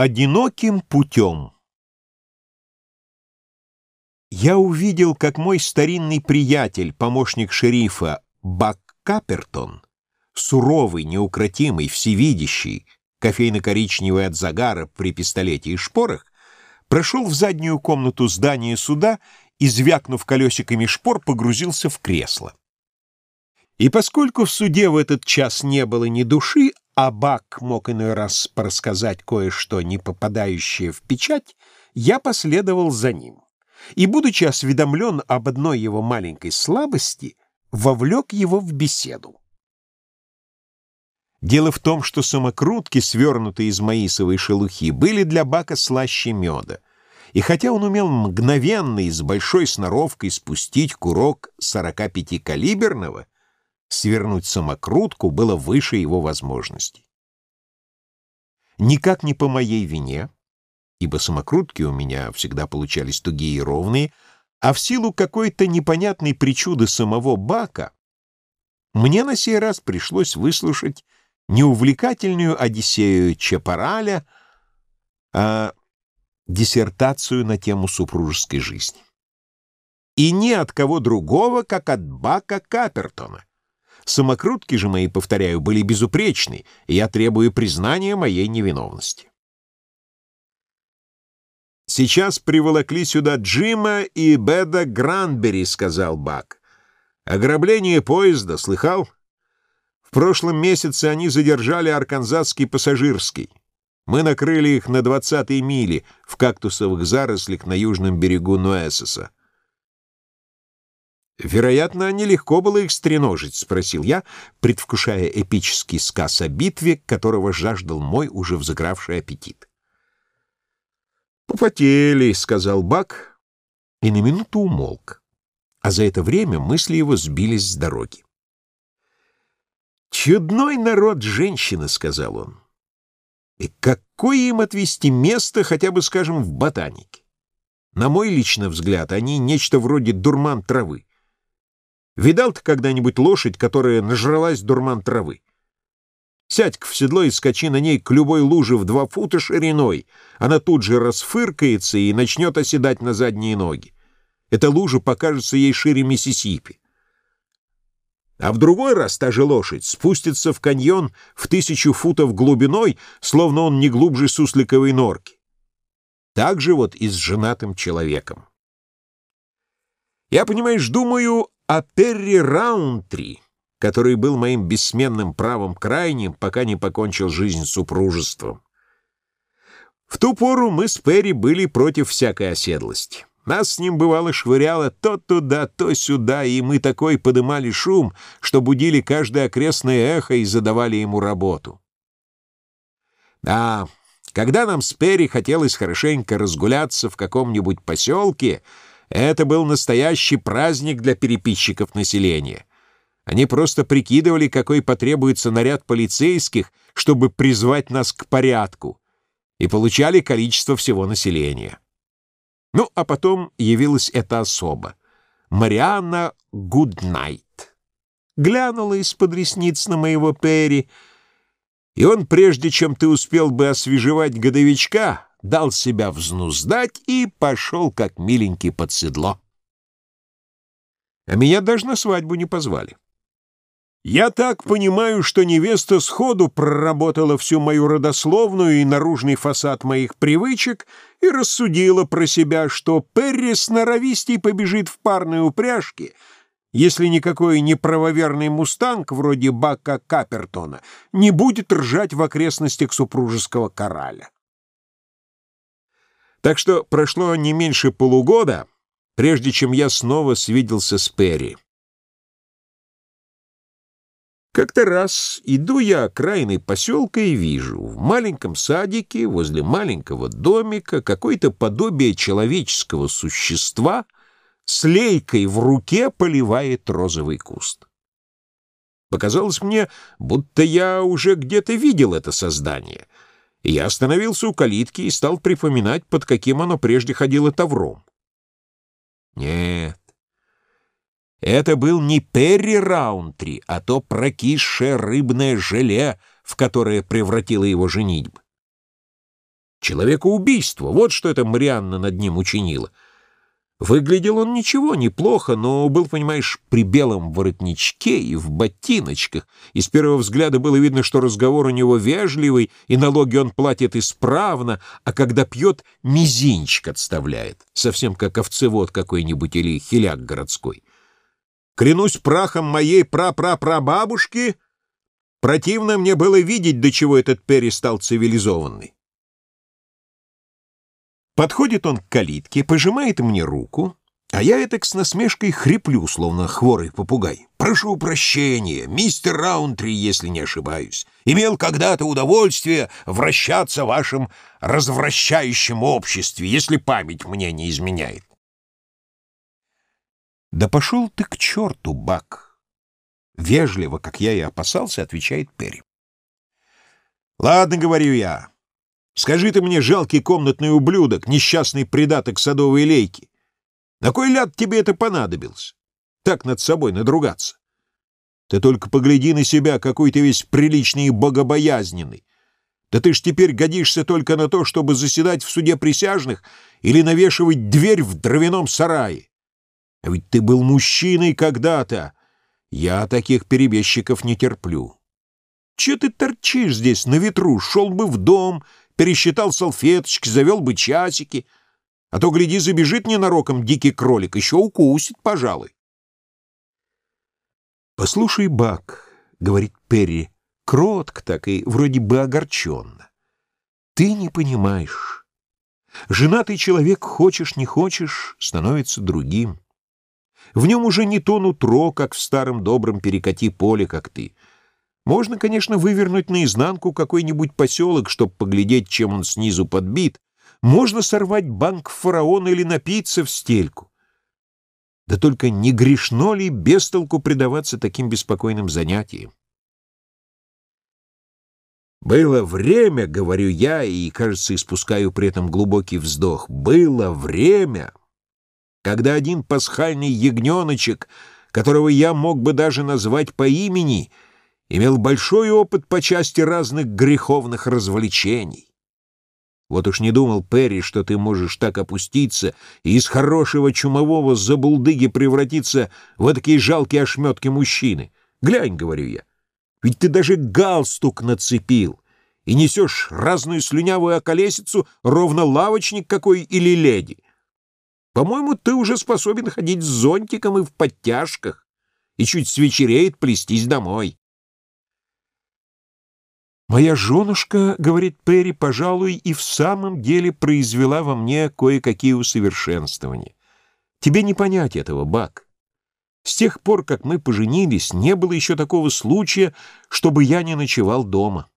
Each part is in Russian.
Одиноким путем Я увидел, как мой старинный приятель, помощник шерифа Бак Капертон, суровый, неукротимый, всевидящий, кофейно-коричневый от загара при пистолете и шпорах, прошел в заднюю комнату здания суда и, звякнув колесиками шпор, погрузился в кресло. И поскольку в суде в этот час не было ни души, а Бак мог иной раз порассказать кое-что, не попадающее в печать, я последовал за ним. И, будучи осведомлен об одной его маленькой слабости, вовлек его в беседу. Дело в том, что самокрутки, свернутые из маисовой шелухи, были для Бака слаще меда. И хотя он умел мгновенно и с большой сноровкой спустить курок 45-калиберного, Свернуть самокрутку было выше его возможностей. Никак не по моей вине, ибо самокрутки у меня всегда получались тугие и ровные, а в силу какой-то непонятной причуды самого Бака, мне на сей раз пришлось выслушать не увлекательную Одиссею Чапараля, а диссертацию на тему супружеской жизни. И ни от кого другого, как от Бака Капертона. Самокрутки же мои, повторяю, были безупречны, и я требую признания моей невиновности. «Сейчас приволокли сюда Джима и Беда Гранбери», — сказал Бак. «Ограбление поезда, слыхал? В прошлом месяце они задержали арканзасский пассажирский. Мы накрыли их на двадцатой мили в кактусовых зарослях на южном берегу Нуэсеса. «Вероятно, нелегко было их стреножить», — спросил я, предвкушая эпический сказ о битве, которого жаждал мой уже взыгравший аппетит. «Попотели», — сказал Бак, и на минуту умолк. А за это время мысли его сбились с дороги. «Чудной народ женщины», — сказал он. «И какое им отвести место, хотя бы, скажем, в ботанике? На мой личный взгляд, они нечто вроде дурман травы. Видал ты когда-нибудь лошадь, которая нажралась дурман травы? Сядь-ка в седло и скачи на ней к любой луже в два фута шириной. Она тут же расфыркается и начнет оседать на задние ноги. Эта лужа покажется ей шире Миссисипи. А в другой раз та же лошадь спустится в каньон в тысячу футов глубиной, словно он не глубже сусликовой норки. Так же вот и с женатым человеком. Я, понимаешь, думаю о Перри Раунтри, который был моим бессменным правом крайним, пока не покончил жизнь супружеством. В ту пору мы с Перри были против всякой оседлости. Нас с ним, бывало, швыряло то туда, то сюда, и мы такой подымали шум, что будили каждое окрестное эхо и задавали ему работу. Да, когда нам с Перри хотелось хорошенько разгуляться в каком-нибудь поселке — это был настоящий праздник для переписчиков населения. Они просто прикидывали, какой потребуется наряд полицейских, чтобы призвать нас к порядку, и получали количество всего населения. Ну, а потом явилась эта особа, Марианна Гуднайт. Глянула из-под ресниц на моего Перри, и он, прежде чем ты успел бы освежевать годовичка, дал себя взнуздать и пошел, как миленький, под седло. А меня даже на свадьбу не позвали. Я так понимаю, что невеста сходу проработала всю мою родословную и наружный фасад моих привычек и рассудила про себя, что Перри сноровистей побежит в парной упряжке, если никакой неправоверный мустанг вроде Бака Капертона не будет ржать в окрестностях супружеского кораля. Так что прошло не меньше полугода, прежде чем я снова свиделся с Перри. Как-то раз иду я окраиной поселка и вижу, в маленьком садике возле маленького домика какое-то подобие человеческого существа с лейкой в руке поливает розовый куст. Показалось мне, будто я уже где-то видел это создание — я остановился у калитки и стал припоминать, под каким оно прежде ходило тавром. Нет, это был не Перри Раунтри, а то прокисшее рыбное желе, в которое превратила его женитьба. Человекоубийство — вот что это Марианна над ним учинила. Выглядел он ничего, неплохо, но был, понимаешь, при белом воротничке и в ботиночках, и с первого взгляда было видно, что разговор у него вежливый, и налоги он платит исправно, а когда пьет, мизинчик отставляет, совсем как овцевод какой-нибудь или хиляк городской. Клянусь прахом моей прапрапрабабушки, противно мне было видеть, до чего этот Перри стал цивилизованный. Подходит он к калитке, пожимает мне руку, а я этак с насмешкой хриплю, словно хворый попугай. «Прошу прощения, мистер Раунтри, если не ошибаюсь. Имел когда-то удовольствие вращаться в вашем развращающем обществе, если память мне не изменяет». «Да пошел ты к черту, Бак!» Вежливо, как я и опасался, отвечает Перри. «Ладно, — говорю я, Скажи ты мне, жалкий комнатный ублюдок, несчастный придаток садовой лейки, на кой ляд тебе это понадобилось? Так над собой надругаться. Ты только погляди на себя, какой ты весь приличный и богобоязненный. Да ты ж теперь годишься только на то, чтобы заседать в суде присяжных или навешивать дверь в дровяном сарае. А ведь ты был мужчиной когда-то. Я таких перебежчиков не терплю. Че ты торчишь здесь на ветру? Шел бы в дом пересчитал салфеточки, завел бы часики. А то, гляди, забежит ненароком дикий кролик, еще укусит, пожалуй. «Послушай, Бак», — говорит Перри, кротко так и вроде бы огорченно. «Ты не понимаешь. Женатый человек, хочешь не хочешь, становится другим. В нем уже не то нутро, как в старом добром перекати поле, как ты». Можно, конечно, вывернуть наизнанку какой-нибудь поселок, чтобы поглядеть, чем он снизу подбит. Можно сорвать банк фараона или напиться в стельку. Да только не грешно ли без толку предаваться таким беспокойным занятиям? Было время, говорю я, и, кажется, испускаю при этом глубокий вздох, было время, когда один пасхальный ягненочек, которого я мог бы даже назвать по имени — имел большой опыт по части разных греховных развлечений. Вот уж не думал Перри, что ты можешь так опуститься и из хорошего чумового забулдыги превратиться в такие жалкие ошметки мужчины. Глянь, говорю я, ведь ты даже галстук нацепил и несешь разную слюнявую околесицу, ровно лавочник какой или леди. По-моему, ты уже способен ходить с зонтиком и в подтяжках, и чуть свечереет плестись домой. «Моя женушка, — говорит Перри, — пожалуй, и в самом деле произвела во мне кое-какие усовершенствования. Тебе не понять этого, Бак. С тех пор, как мы поженились, не было еще такого случая, чтобы я не ночевал дома.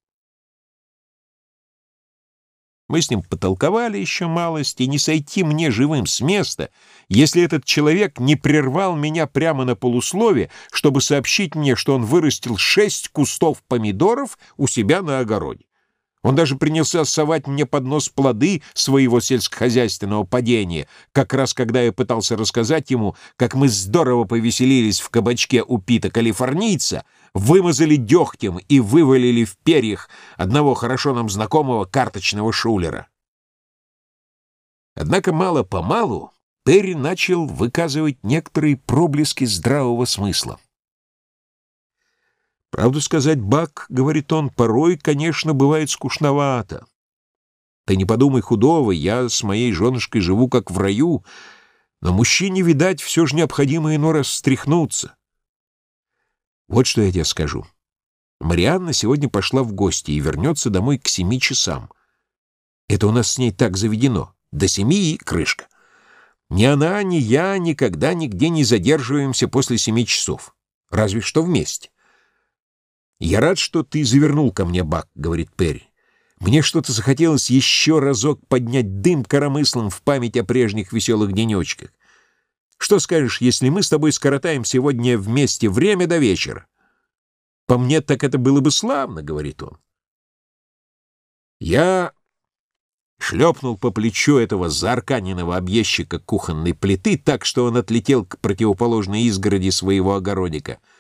Мы с ним потолковали еще малость, и не сойти мне живым с места, если этот человек не прервал меня прямо на полуслове, чтобы сообщить мне, что он вырастил шесть кустов помидоров у себя на огороде. Он даже принялся совать мне под нос плоды своего сельскохозяйственного падения, как раз когда я пытался рассказать ему, как мы здорово повеселились в кабачке у Пита калифорнийца, вымазали дегтем и вывалили в перьях одного хорошо нам знакомого карточного шулера. Однако мало-помалу Перри начал выказывать некоторые проблески здравого смысла. Правду сказать, Бак, — говорит он, — порой, конечно, бывает скучновато. Ты не подумай худого, я с моей женушкой живу как в раю, но мужчине, видать, все же необходимо иной раз встряхнуться. Вот что я тебе скажу. Марианна сегодня пошла в гости и вернется домой к семи часам. Это у нас с ней так заведено. До семи и крышка. Ни она, ни я никогда нигде не задерживаемся после семи часов. Разве что вместе. «Я рад, что ты завернул ко мне, Бак», — говорит Перри. «Мне что-то захотелось еще разок поднять дым коромыслом в память о прежних веселых денечках. Что скажешь, если мы с тобой скоротаем сегодня вместе время до вечера?» «По мне так это было бы славно», — говорит он. Я шлепнул по плечу этого заарканенного объездчика кухонной плиты так, что он отлетел к противоположной изгороди своего огородика —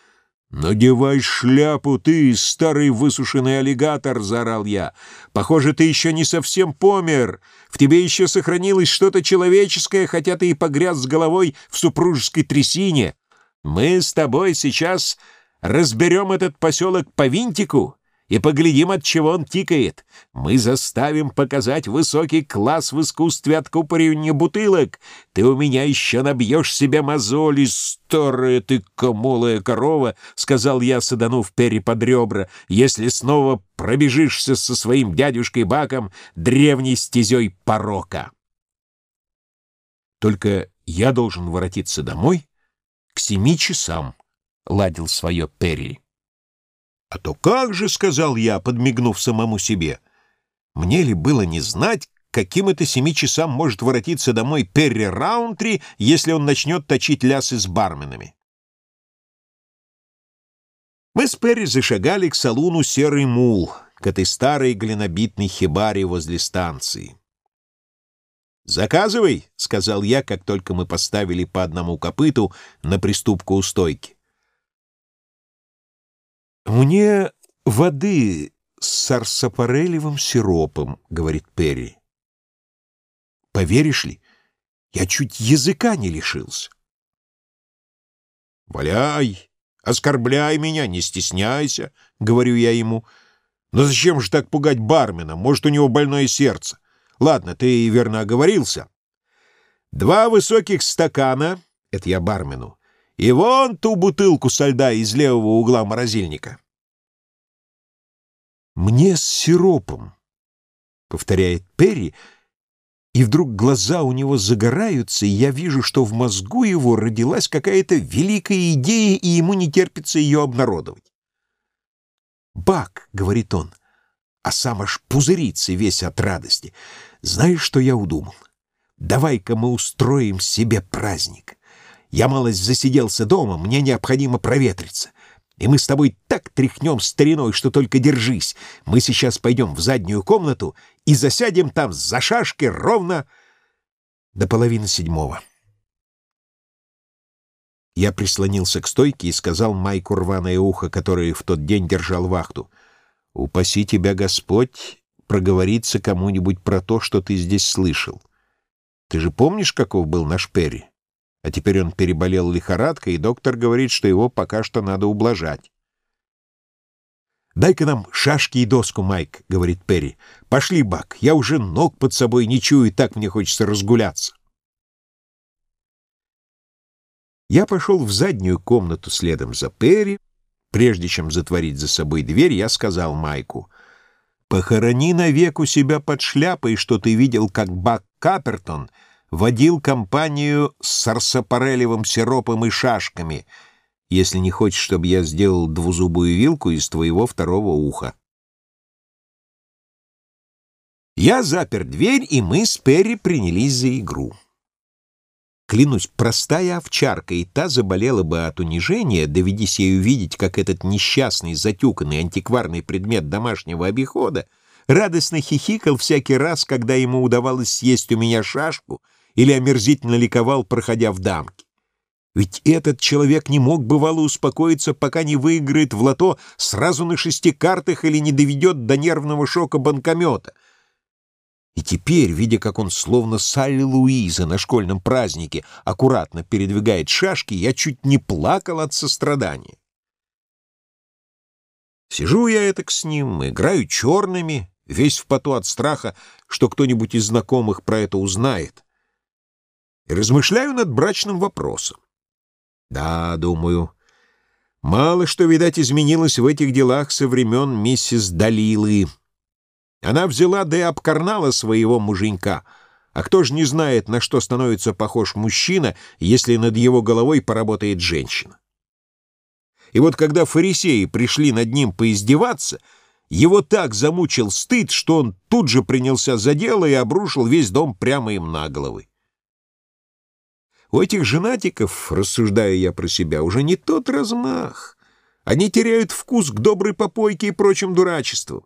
«Надевай шляпу, ты, старый высушенный аллигатор!» — заорал я. «Похоже, ты еще не совсем помер. В тебе еще сохранилось что-то человеческое, хотя ты и погряз с головой в супружеской трясине. Мы с тобой сейчас разберем этот поселок по винтику и поглядим, от чего он тикает. Мы заставим показать высокий класс в искусстве откупоривания бутылок. Ты у меня еще набьешь себе мозоли, старая ты комолая корова, — сказал я, саданув Перри под ребра, — если снова пробежишься со своим дядюшкой Баком древней стезей порока. Только я должен воротиться домой к семи часам, — ладил свое Перри. «А то как же», — сказал я, подмигнув самому себе, — «мне ли было не знать, каким это семи часам может воротиться домой Перри Раунтри, если он начнет точить лясы с барменами?» Мы с Перри зашагали к салуну «Серый мул», к этой старой глинобитной хибаре возле станции. «Заказывай», — сказал я, как только мы поставили по одному копыту на приступку у стойки. «Мне воды с сарсапарелевым сиропом», — говорит Перри. «Поверишь ли, я чуть языка не лишился». «Валяй, оскорбляй меня, не стесняйся», — говорю я ему. «Но зачем же так пугать бармена? Может, у него больное сердце. Ладно, ты верно оговорился. Два высоких стакана, это я бармену, и вон ту бутылку со льда из левого угла морозильника. «Мне с сиропом», — повторяет Перри, и вдруг глаза у него загораются, и я вижу, что в мозгу его родилась какая-то великая идея, и ему не терпится ее обнародовать. «Бак», — говорит он, а сам аж пузырится весь от радости. «Знаешь, что я удумал? Давай-ка мы устроим себе праздник». Я малость засиделся дома, мне необходимо проветриться. И мы с тобой так тряхнем стариной, что только держись. Мы сейчас пойдем в заднюю комнату и засядем там за шашки ровно до половины седьмого. Я прислонился к стойке и сказал Майку рваное ухо, который в тот день держал вахту. «Упаси тебя, Господь, проговориться кому-нибудь про то, что ты здесь слышал. Ты же помнишь, каков был наш Перри?» А теперь он переболел лихорадкой, и доктор говорит, что его пока что надо ублажать. «Дай-ка нам шашки и доску, Майк», — говорит Перри. «Пошли, Бак, я уже ног под собой не чую, так мне хочется разгуляться». Я пошел в заднюю комнату следом за Перри. Прежде чем затворить за собой дверь, я сказал Майку, «Похорони навек у себя под шляпой, что ты видел, как Бак Капертон — водил компанию с сарсапарелевым сиропом и шашками, если не хочешь, чтобы я сделал двузубую вилку из твоего второго уха. Я запер дверь, и мы с Перри принялись за игру. Клянусь, простая овчарка, и та заболела бы от унижения, доведись ей увидеть, как этот несчастный, затюканный антикварный предмет домашнего обихода радостно хихикал всякий раз, когда ему удавалось съесть у меня шашку или омерзительно ликовал, проходя в дамки. Ведь этот человек не мог бывало успокоиться, пока не выиграет в лото сразу на шести картах или не доведет до нервного шока банкомета. И теперь, видя, как он словно Салли Луиза на школьном празднике аккуратно передвигает шашки, я чуть не плакал от сострадания. Сижу я этак с ним, играю черными, весь в поту от страха, что кто-нибудь из знакомых про это узнает и размышляю над брачным вопросом. Да, думаю, мало что, видать, изменилось в этих делах со времен миссис Далилы. Она взяла да и обкарнала своего муженька, а кто же не знает, на что становится похож мужчина, если над его головой поработает женщина. И вот когда фарисеи пришли над ним поиздеваться, его так замучил стыд, что он тут же принялся за дело и обрушил весь дом прямо им на головы. У этих женатиков, рассуждаю я про себя, уже не тот размах. Они теряют вкус к доброй попойке и прочим дурачествам.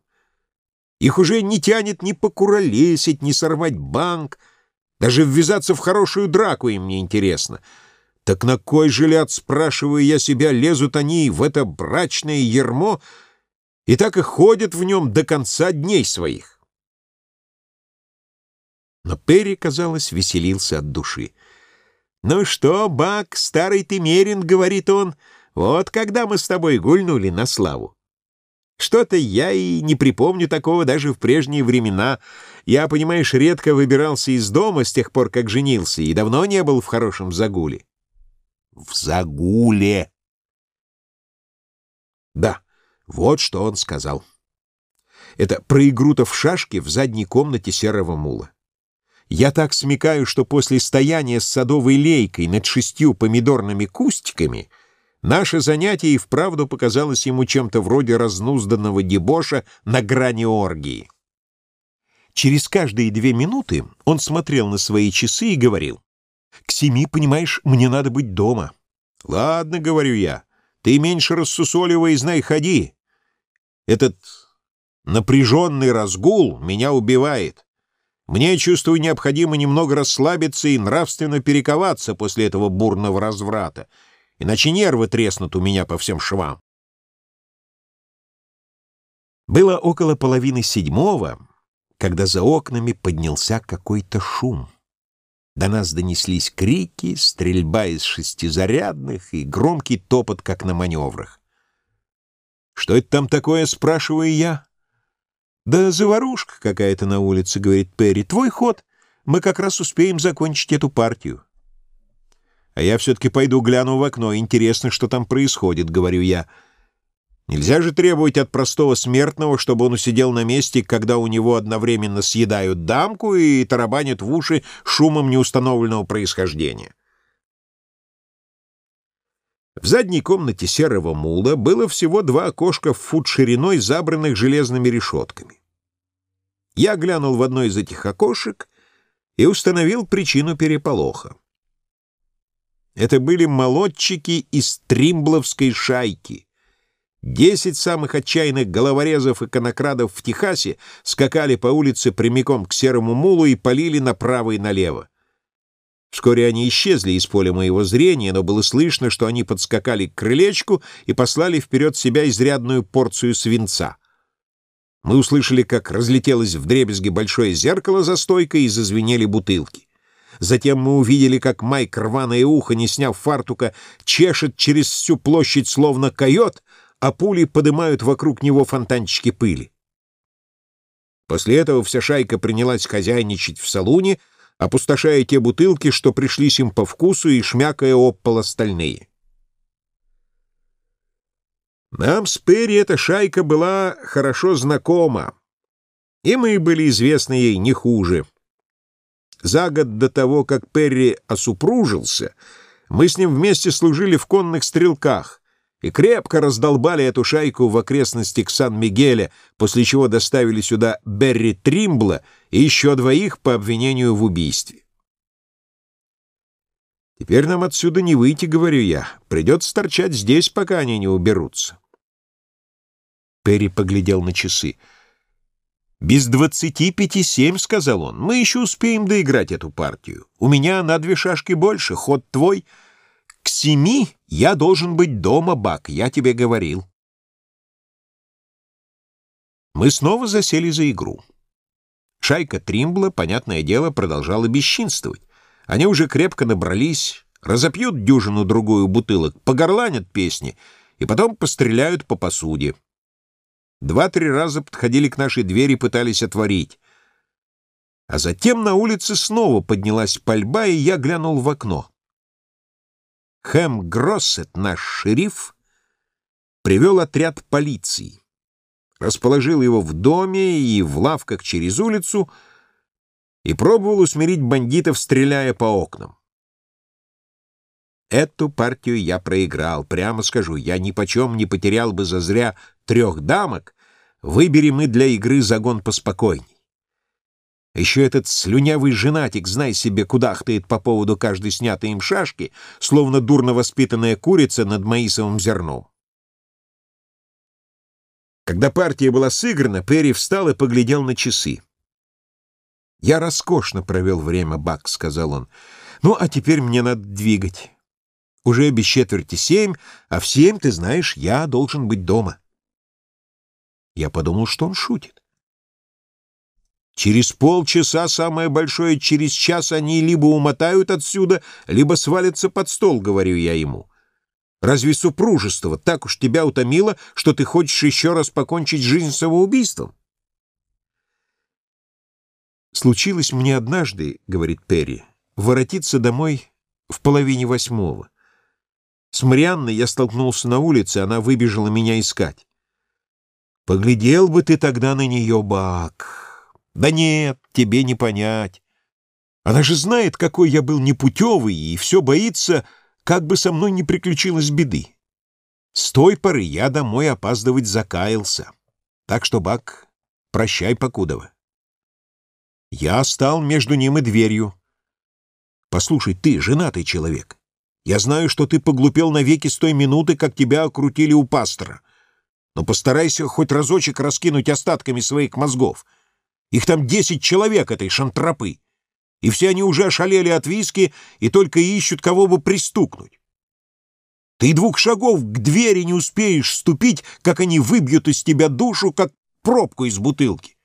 Их уже не тянет ни покуролесить, ни сорвать банк. Даже ввязаться в хорошую драку им не интересно. Так на кой же ляд, спрашиваю я себя, лезут они в это брачное ермо и так и ходят в нем до конца дней своих? Но Перри, казалось, веселился от души. «Ну что, Бак, старый ты мерин, — говорит он, — вот когда мы с тобой гульнули на славу. Что-то я и не припомню такого даже в прежние времена. Я, понимаешь, редко выбирался из дома с тех пор, как женился, и давно не был в хорошем загуле в загуле. Да, вот что он сказал. Это про игру-то в шашки в задней комнате серого мула. Я так смекаю, что после стояния с садовой лейкой над шестью помидорными кустиками наше занятие и вправду показалось ему чем-то вроде разнузданного дебоша на грани оргии. Через каждые две минуты он смотрел на свои часы и говорил, к семи, понимаешь, мне надо быть дома. Ладно, говорю я, ты меньше рассусоливай знай, ходи. Этот напряженный разгул меня убивает. Мне, чувствую, необходимо немного расслабиться и нравственно перековаться после этого бурного разврата, иначе нервы треснут у меня по всем швам. Было около половины седьмого, когда за окнами поднялся какой-то шум. До нас донеслись крики, стрельба из шестизарядных и громкий топот, как на маневрах. «Что это там такое?» — спрашиваю я. «Да заварушка какая-то на улице», — говорит Перри. «Твой ход. Мы как раз успеем закончить эту партию». «А я все-таки пойду гляну в окно. Интересно, что там происходит», — говорю я. Нельзя же требовать от простого смертного, чтобы он усидел на месте, когда у него одновременно съедают дамку и тарабанят в уши шумом неустановленного происхождения. В задней комнате серого мула было всего два окошка в фут шириной, забранных железными решетками. Я глянул в одно из этих окошек и установил причину переполоха. Это были молодчики из тримбловской шайки, Десять самых отчаянных головорезов и конокрадов в Техасе скакали по улице прямиком к серому мулу и полили направо и налево. Вскоре они исчезли из поля моего зрения, но было слышно, что они подскакали к крылечку и послали вперед себя изрядную порцию свинца. Мы услышали, как разлетелось в дребезги большое зеркало за стойкой и зазвенели бутылки. Затем мы увидели, как Майк рваное ухо, не сняв фартука, чешет через всю площадь, словно койот, а пули поднимают вокруг него фонтанчики пыли. После этого вся шайка принялась хозяйничать в салуне, опустошая те бутылки, что пришлись им по вкусу, и шмякая об пол остальные. Нам с Перри эта шайка была хорошо знакома, и мы были известны ей не хуже. За год до того, как Перри осупружился, мы с ним вместе служили в конных стрелках — и крепко раздолбали эту шайку в окрестностях Сан-Мигеля, после чего доставили сюда Берри Тримбла и еще двоих по обвинению в убийстве. «Теперь нам отсюда не выйти», — говорю я. «Придется торчать здесь, пока они не уберутся». Перри поглядел на часы. «Без двадцати пяти семь», — сказал он. «Мы еще успеем доиграть эту партию. У меня на две шашки больше, ход твой». К семи я должен быть дома, Бак, я тебе говорил. Мы снова засели за игру. Шайка Тримбла, понятное дело, продолжала бесчинствовать. Они уже крепко набрались, разопьют дюжину-другую бутылок, погорланят песни и потом постреляют по посуде. Два-три раза подходили к нашей двери, пытались отворить. А затем на улице снова поднялась пальба, и я глянул в окно. Хэм Гроссет, наш шериф, привел отряд полиции, расположил его в доме и в лавках через улицу и пробовал усмирить бандитов, стреляя по окнам. Эту партию я проиграл, прямо скажу, я ни почем не потерял бы зазря трех дамок, выбери мы для игры загон поспокойней. Еще этот слюнявый женатик, знай себе, кудахтает по поводу каждой снятой им шашки, словно дурно воспитанная курица над маисовым зерном. Когда партия была сыграна, Перри встал и поглядел на часы. «Я роскошно провел время, Бак», — сказал он. «Ну, а теперь мне надо двигать. Уже без четверти семь, а в семь, ты знаешь, я должен быть дома. Я подумал, что он шутит. Через полчаса, самое большое, через час они либо умотают отсюда, либо свалятся под стол, говорю я ему. Разве супружество так уж тебя утомило, что ты хочешь еще раз покончить жизнь самоубийством? «Случилось мне однажды, — говорит Перри, — воротиться домой в половине восьмого. С Марианной я столкнулся на улице, она выбежала меня искать. Поглядел бы ты тогда на нее, Бак. Да нет, тебе не понять. Она же знает, какой я был непутевый, и все боится, как бы со мной не приключилось беды. С той поры я домой опаздывать закаялся. Так что, Бак, прощай, Покудова. Я стал между ним и дверью. Послушай, ты женатый человек. Я знаю, что ты поглупел навеки с той минуты, как тебя окрутили у пастора. Но постарайся хоть разочек раскинуть остатками своих мозгов. Их там десять человек, этой шантропы. И все они уже ошалели от виски и только ищут, кого бы пристукнуть. Ты двух шагов к двери не успеешь ступить, как они выбьют из тебя душу, как пробку из бутылки.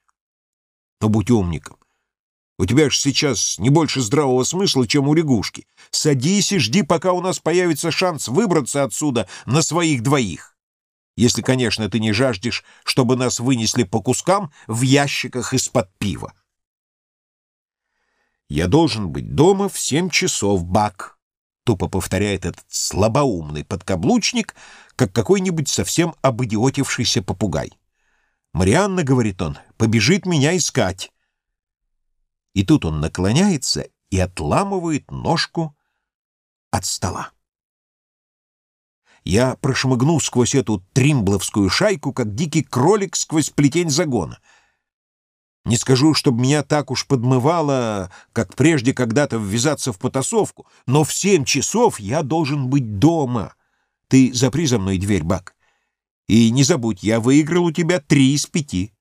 Но будь умником. У тебя же сейчас не больше здравого смысла, чем у лягушки. Садись и жди, пока у нас появится шанс выбраться отсюда на своих двоих. Если, конечно, ты не жаждешь, чтобы нас вынесли по кускам в ящиках из-под пива. «Я должен быть дома в семь часов, Бак», — тупо повторяет этот слабоумный подкаблучник, как какой-нибудь совсем обидиотившийся попугай. «Марианна, — говорит он, — побежит меня искать». И тут он наклоняется и отламывает ножку от стола. Я прошмыгну сквозь эту тримбловскую шайку, как дикий кролик сквозь плетень загона. Не скажу, чтобы меня так уж подмывало, как прежде когда-то ввязаться в потасовку, но в семь часов я должен быть дома. Ты запри за мной дверь, Бак. И не забудь, я выиграл у тебя три из пяти.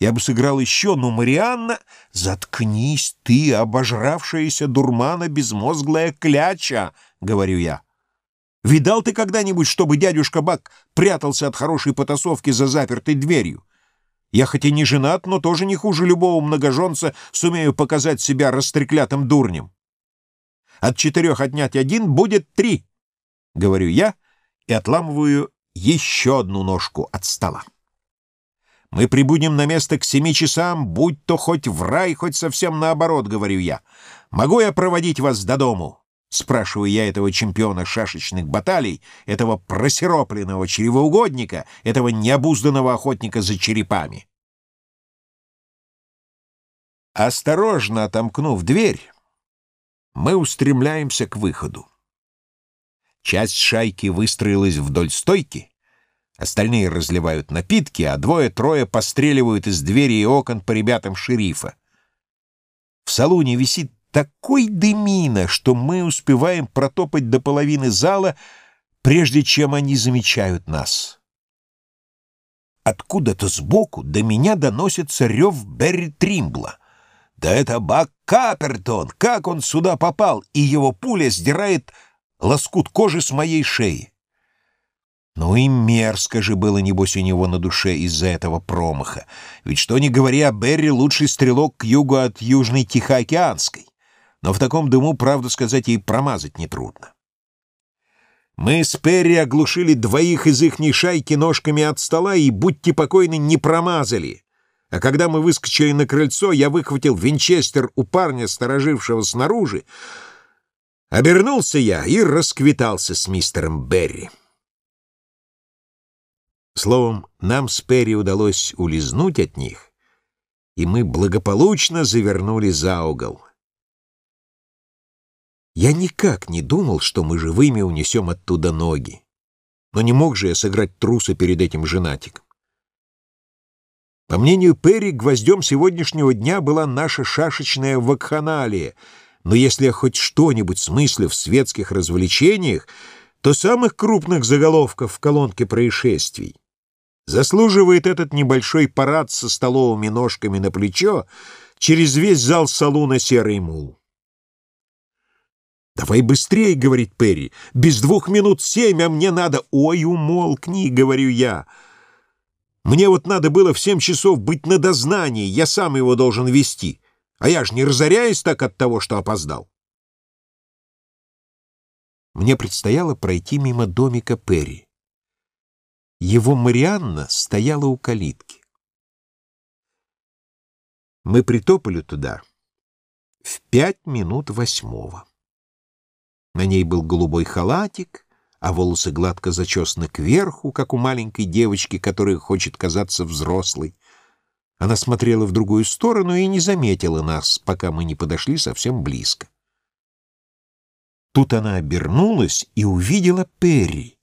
Я бы сыграл еще, но Марианна... Заткнись ты, обожравшаяся дурмана безмозглая кляча, — говорю я. Видал ты когда-нибудь, чтобы дядюшка Бак прятался от хорошей потасовки за запертой дверью? Я хоть и не женат, но тоже не хуже любого многоженца сумею показать себя растреклятым дурнем. От четырех отнять один будет три, — говорю я и отламываю еще одну ножку от стола. Мы прибудем на место к семи часам, будь то хоть в рай, хоть совсем наоборот, говорю я. Могу я проводить вас до дому? Спрашиваю я этого чемпиона шашечных баталий, этого просеропленного чревоугодника, этого необузданного охотника за черепами. Осторожно отомкнув дверь, мы устремляемся к выходу. Часть шайки выстроилась вдоль стойки, Остальные разливают напитки, а двое-трое постреливают из двери и окон по ребятам шерифа. В салоне висит такой дымина, что мы успеваем протопать до половины зала, прежде чем они замечают нас. Откуда-то сбоку до меня доносится рев Берри Тримбла. Да это Бак Капертон! Как он сюда попал? И его пуля сдирает лоскут кожи с моей шеи. Ну и мерзко же было, небось, у него на душе из-за этого промаха. Ведь что ни говоря, Берри — лучший стрелок к югу от Южной Тихоокеанской. Но в таком дыму, правду сказать, и промазать нетрудно. Мы с Перри оглушили двоих из ихней шайки ножками от стола и, будьте покойны, не промазали. А когда мы выскочили на крыльцо, я выхватил винчестер у парня, сторожившего снаружи. Обернулся я и расквитался с мистером Берри. Словом, нам с Перри удалось улизнуть от них, и мы благополучно завернули за угол. Я никак не думал, что мы живыми унесем оттуда ноги. Но не мог же я сыграть труса перед этим женатиком. По мнению Перри, гвоздем сегодняшнего дня была наша шашечная вакханалия, но если я хоть что-нибудь смыслю в светских развлечениях, то самых крупных заголовков в колонке происшествий. Заслуживает этот небольшой парад со столовыми ножками на плечо через весь зал салуна «Серый мул». «Давай быстрее», — говорит Перри. «Без двух минут семь, а мне надо...» «Ой, умолкни», — говорю я. «Мне вот надо было в семь часов быть на дознании, я сам его должен вести, а я ж не разоряюсь так от того, что опоздал». Мне предстояло пройти мимо домика Перри. Его Марианна стояла у калитки. Мы притопали туда в пять минут восьмого. На ней был голубой халатик, а волосы гладко зачесаны кверху, как у маленькой девочки, которая хочет казаться взрослой. Она смотрела в другую сторону и не заметила нас, пока мы не подошли совсем близко. Тут она обернулась и увидела Перри.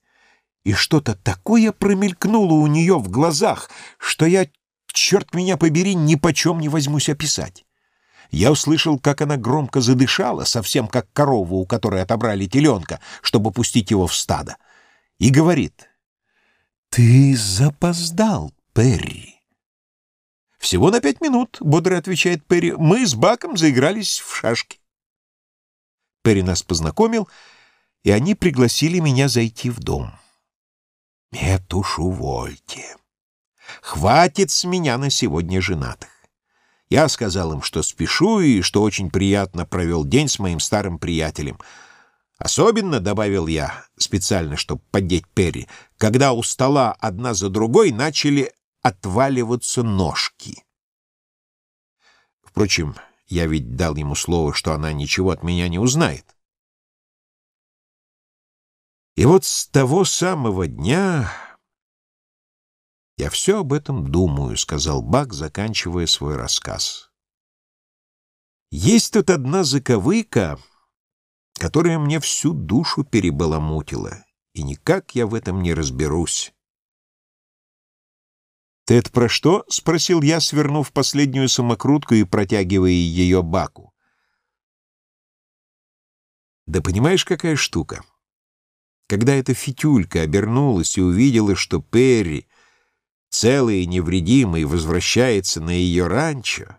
И что-то такое промелькнуло у нее в глазах, что я, черт меня побери, ни почем не возьмусь описать. Я услышал, как она громко задышала, совсем как корова, у которой отобрали теленка, чтобы пустить его в стадо, и говорит, «Ты запоздал, Перри». «Всего на пять минут», — бодро отвечает Перри. «Мы с Баком заигрались в шашки». Перри нас познакомил, и они пригласили меня зайти в дом. «Нет уж, увольте. Хватит с меня на сегодня женатых. Я сказал им, что спешу и что очень приятно провел день с моим старым приятелем. Особенно, — добавил я, специально, чтобы поддеть Перри, когда у стола одна за другой начали отваливаться ножки. Впрочем, я ведь дал ему слово, что она ничего от меня не узнает. И вот с того самого дня «Я все об этом думаю», — сказал Бак, заканчивая свой рассказ. «Есть тут одна заковыка, которая мне всю душу перебаламутила, и никак я в этом не разберусь». «Ты это про что?» — спросил я, свернув последнюю самокрутку и протягивая ее Баку. «Да понимаешь, какая штука?» Когда эта фитюлька обернулась и увидела, что Перри целый и невредимый, возвращается на ее ранчо,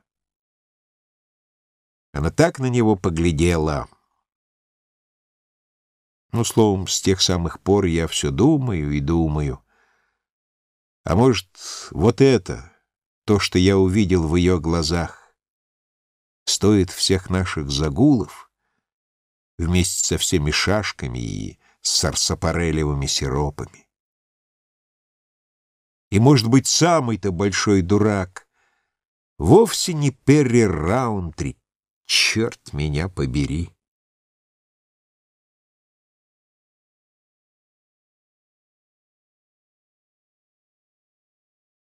она так на него поглядела. Ну, словом, с тех самых пор я все думаю и думаю. А может, вот это, то, что я увидел в ее глазах, стоит всех наших загулов вместе со всеми шашками и сарсапарелевыми сиропами. И, может быть, самый-то большой дурак вовсе не Перри Раунтри, черт меня побери.